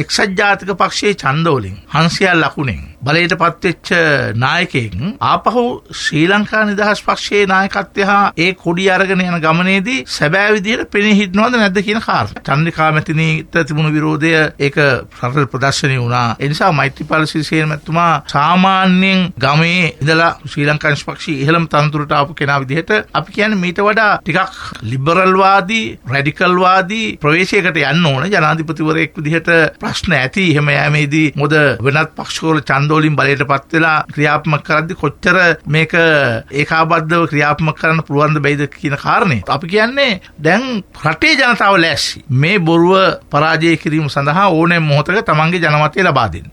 එක්සත් ජාතික පක්ෂයේ ඡන්දවලින් 500 ලකුණෙන් බලයට පත්වෙච්ච නායකයෙක් ආපහු ශ්‍රී ලංකා නිදහස් පක්ෂයේ නායකත්වය හා ඒ කොඩි අරගෙන යන ගමනේදී සැබෑ විදිහට පෙනී හිටනවද නැද්ද කියන කාරණා. චන්ද්‍රිකා මැතිනීට තිබුණු විරෝධය ඒක රට ප්‍රදර්ශනය වුණා. ඒ නිසා මෛත්‍රීපාල සිරිසේන මැතිතුමා සාමාන්‍යයෙන් ගමේ ඉඳලා ශ්‍රී ලංකා නිෂ්පක්ෂී ඉහළම තනතුරට ආපු කෙනා විදිහට අපි කියන්නේ මීට වඩා ටිකක් ලිබරල්වාදී රැඩිකල්වාදී ප්‍රවේශයකට යන්න ඕන ජනාධිපතිවරයෙක් විදිහට ප්‍රශ්න ඇති එහෙම යෑමේදී මොද වෙනත් පක්ෂවල ඡන්දවලින් බලයට පත් වෙලා ක්‍රියාත්මක කරද්දි කොච්චර මේක ඒකාබද්ධව ක්‍රියාත්මක කරන්න පුළුවන්ද බැයිද කියන කාරණේ. අපි කියන්නේ දැන් රටේ ජනතාව ලෑස්ති මේ බොරුව පරාජය කිරීම සඳහා ඕනෑම මොහොතක තමන්ගේ ජනමතය ලබා දෙන්න.